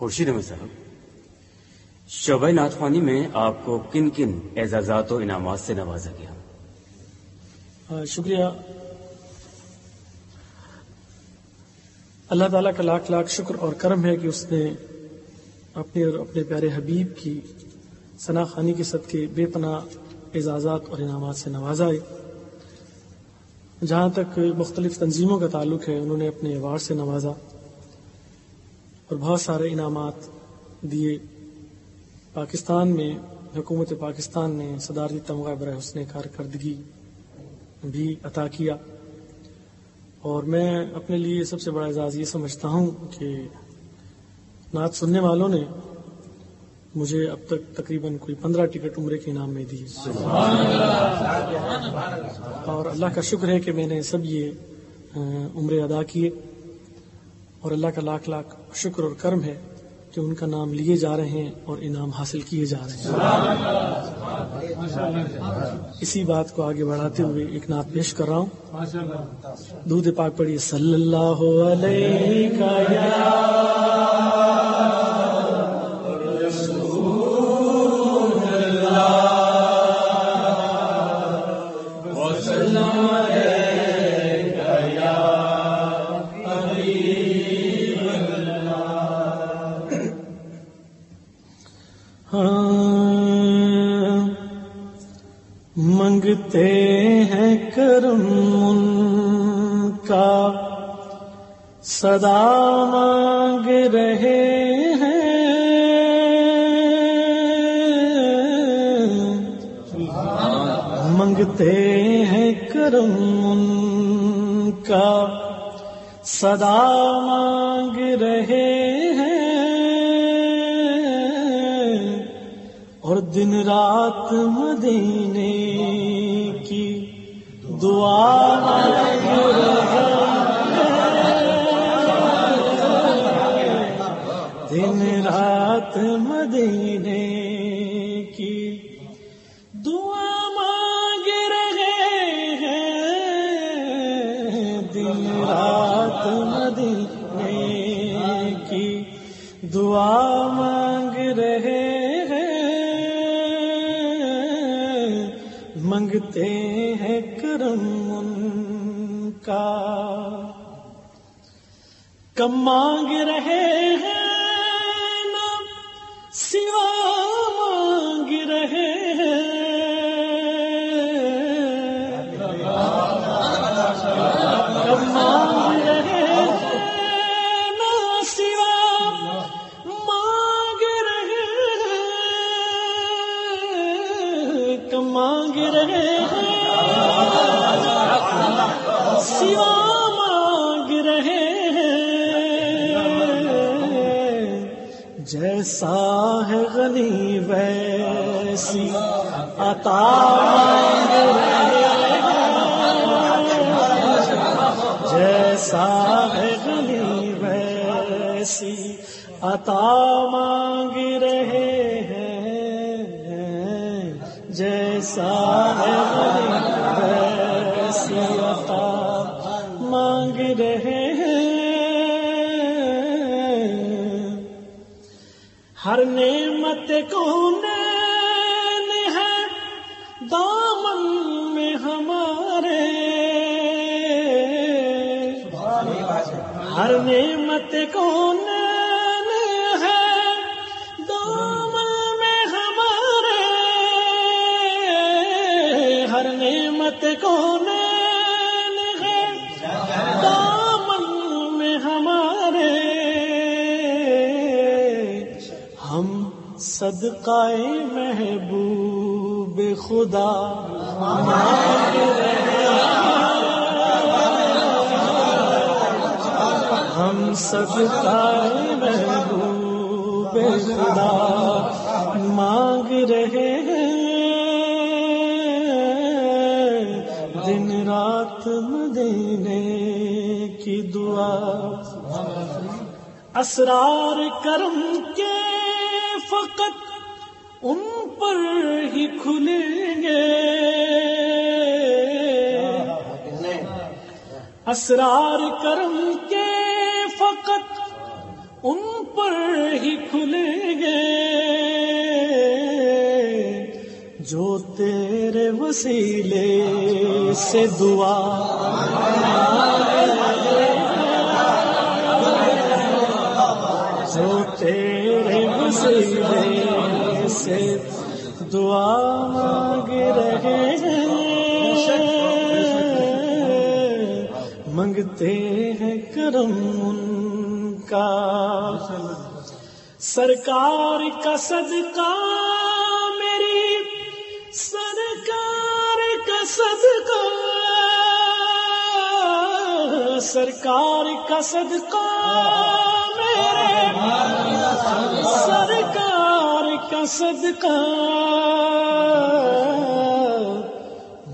خورشید احمد صاحب شعبہ ناتخوانی میں آپ کو کن کن اعزازات و انعامات سے نوازا گیا۔ شکریہ۔ اللہ تعالیٰ کا لاکھ لاکھ شکر اور کرم ہے کہ اس نے اپنے اور اپنے پیارے حبیب کی ثنا خانی کے صدقے بے پناہ اعزازات اور انعامات سے نوازا ہے جہاں تک مختلف تنظیموں کا تعلق ہے، انہوں نے اپنے ایوارڈ سے نوازا۔ اور بہت سارے انعامات دیے۔ پاکستان میں، حکومت پاکستان نے صدارتی تمغہ برائے حسن کارکردگی بھی عطا کیا۔ اور میں اپنے لیے سب سے بڑا اعزاز یہ سمجھتا ہوں کہ نعت سننے والوں نے مجھے اب تک تقریباً کوئی پندرہ ٹکٹ عمرے کے انعام میں دی۔ اور اللہ کا شکر ہے کہ میں نے سب یہ عمرے ادا کیے۔ اور اللہ کا لاکھ لاکھ شکر اور کرم ہے کہ ان کا نام لیے جا رہے ہیں اور انعام حاصل کیے جا رہے ہیں۔ اسی بات کو آگے بڑھاتے ہوئے ایک نعت پیش کر رہا ہوں۔ دودھ پاک پڑی صلی اللہ علیہ ہاں صدا مانگ رہے ہیں۔ منگتے ہیں کرم ان کا۔ صدا مانگ رہے ہیں۔ اور دن رات مدینے کی دعا دعا مانگ رہے ہیں منگتے ہیں کرم ان کا۔ کم مانگ رہے ہیں جیسا ہے غنی ویسی، عطا جیسا ہے غنی ویسی، عطا مانگ رہے ہیں، جیسا ہے غنی ہر نعمت کو نین ہے؟ دامن میں ہمارے۔ ہر نعمت کو صدقائے محبوب خدا۔ مانگ رہے ہم صدقائے محبوب خدا مانگ رہے ہیں۔ دن رات مدینے کی دعا۔ اسرار کرم کے ان پر ہی کھلیں گے۔ اسرار کرم کے فقط ان پر ہی کھلیں گے۔ جو تیرے وسیلے سے دعا جو تیرے وسیلے سے دعا مانگ رہے ہیں۔ منگتے ہیں کرم ان کا۔ سرکار کا صدقہ میری، سرکار کا صدقہ۔ سرکار کا صدقہ میرے، سرکار کا صدقہ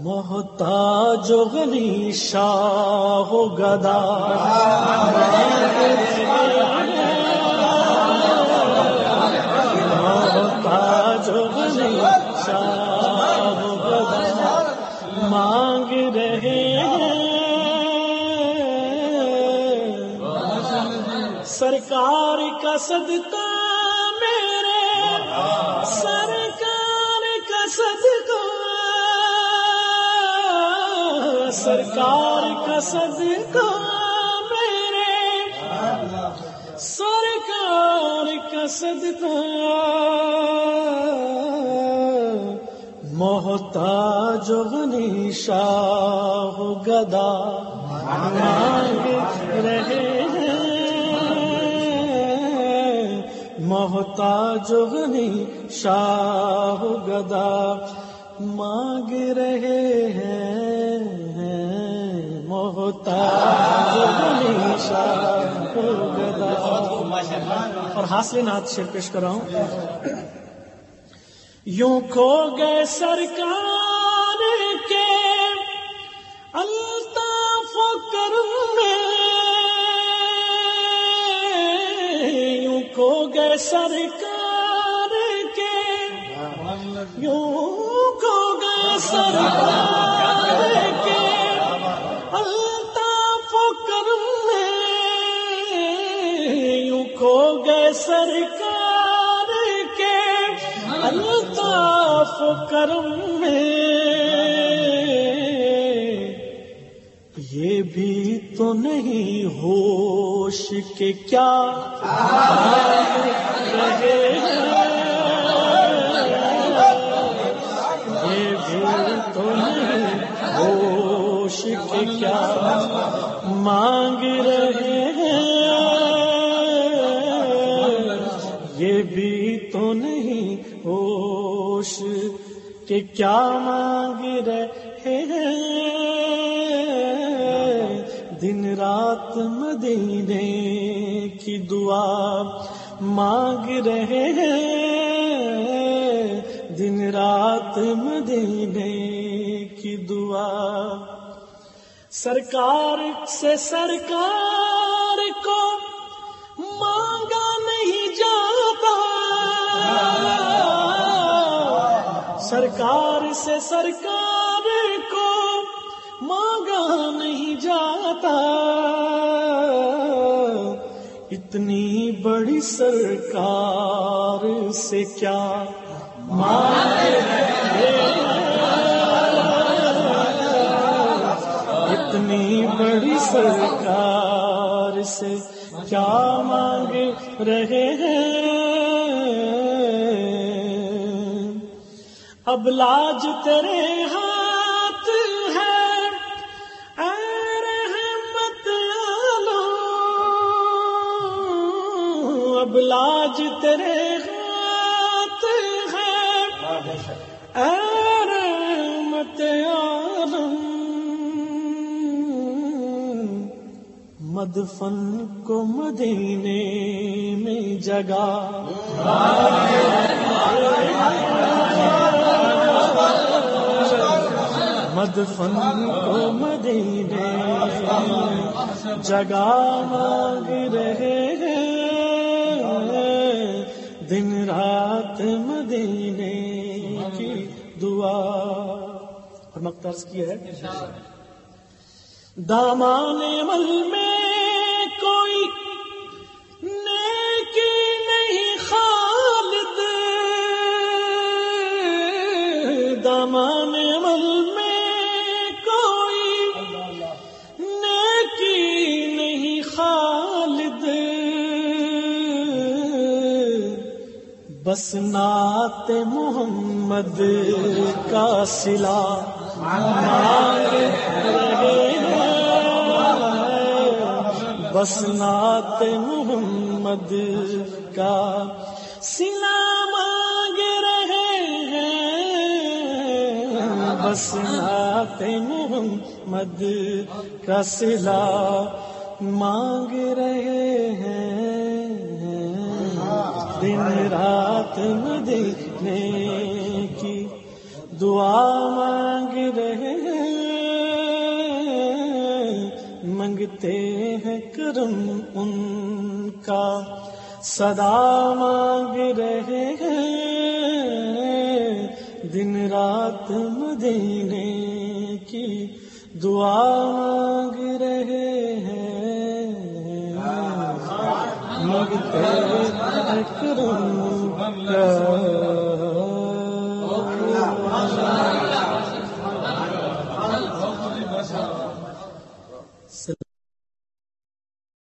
محتاج و غنی شاہ و گدا محتاج و غنی شاہ و گدا مانگ رہے ہیں۔ سرکار کا صدقہ سرکار کا صدقہ میرے۔ سرکار کا صدقہ۔ محتاج غنی شاہ گدا۔ مانگ رہے ہیں۔ محتاج غنی شاہ گدا۔ مانگ رہے ہیں۔ محتاج اور حاصل نات شیر پیش کر رہا ہوں۔ یوں کھو گئے سرکار کے الطاف کرم میں۔ یوں کھو گئے سرکار سرکار کے الطاف کرم میں۔ یہ بھی تو نہیں ہوش کے کیا رہے یہ بھی تو نہیں ہوش کے کیا مانگ رہے کہ کیا مانگ رہے ہیں؟ دن رات مدینے کی دعا مانگ رہے ہیں۔ دن رات مدینے کی دعا سرکار سے سرکار کو سرکار سے سرکار کو مانگا نہیں جاتا۔ اتنی بڑی سرکار سے کیا اتنی بڑی سرکار سے کیا مانگ رہے ہیں؟ اب لاج تیرے ہاتھ ہے۔ اے رحمت عالم اب لاج تیرے ہاتھ ہے۔ اے رحمت عالم مدفن کو مدینے میں جگہ۔ مدفن کو مدینے جگہ مانگ رہے ہیں۔ دن رات مدینے کی دعا۔ اور مخترس کی ہے۔ دامان مل میں بس محمد کا سلا مانگ محمد کا سلا مانگ رہے ہیں۔ بسنات محمد کا سلا مانگ رہے ہیں۔ دن رات مدینے کی دعا مانگ رہے ہیں۔ منگتے ہیں کرم ان کا، صدا مانگ رہے ہیں۔ دن رات مدینے کی دعا مانگ رہے ہیں۔ منگتے ہیں